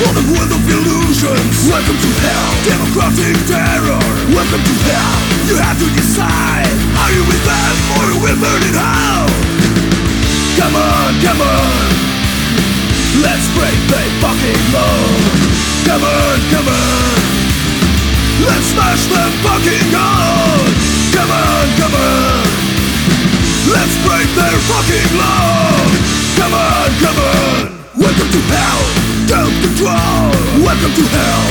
The world of illusions. Welcome to hell. Democratic terror. Welcome to hell. You have to decide. Are you with them or you will burn in hell? Come on, come on. Let's break the fucking law. Come on, come on. Let's smash them fucking God Come on, come on. Let's break their fucking law. Come on, come on. Welcome to hell. Don't control Welcome to hell.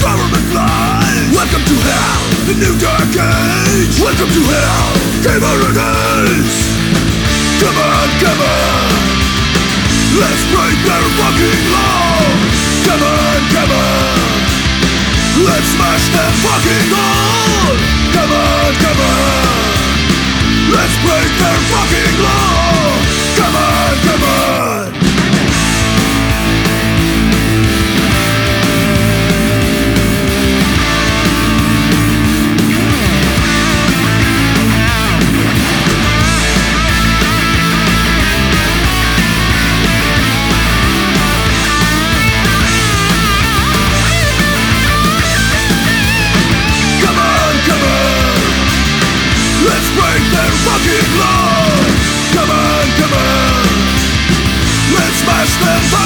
Government lies Welcome to hell. The new dark age. Welcome to hell. Game paradise Come on, come on. Let's break their fucking law Come on, come on. Let's smash them fucking God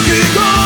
law